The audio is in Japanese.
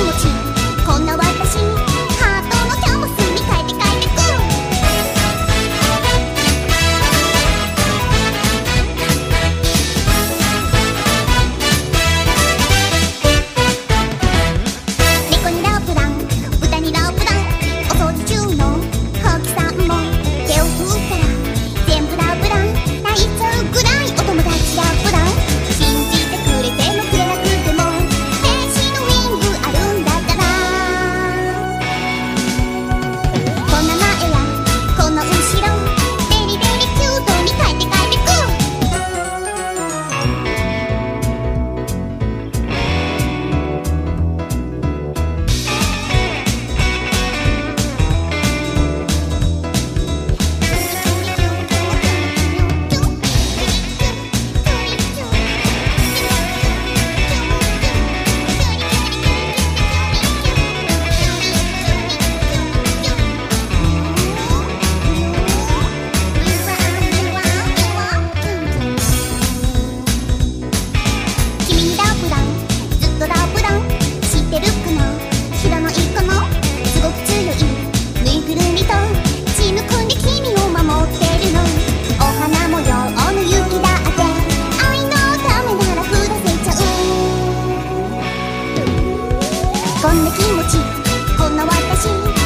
emotion. んな気持ちこんな私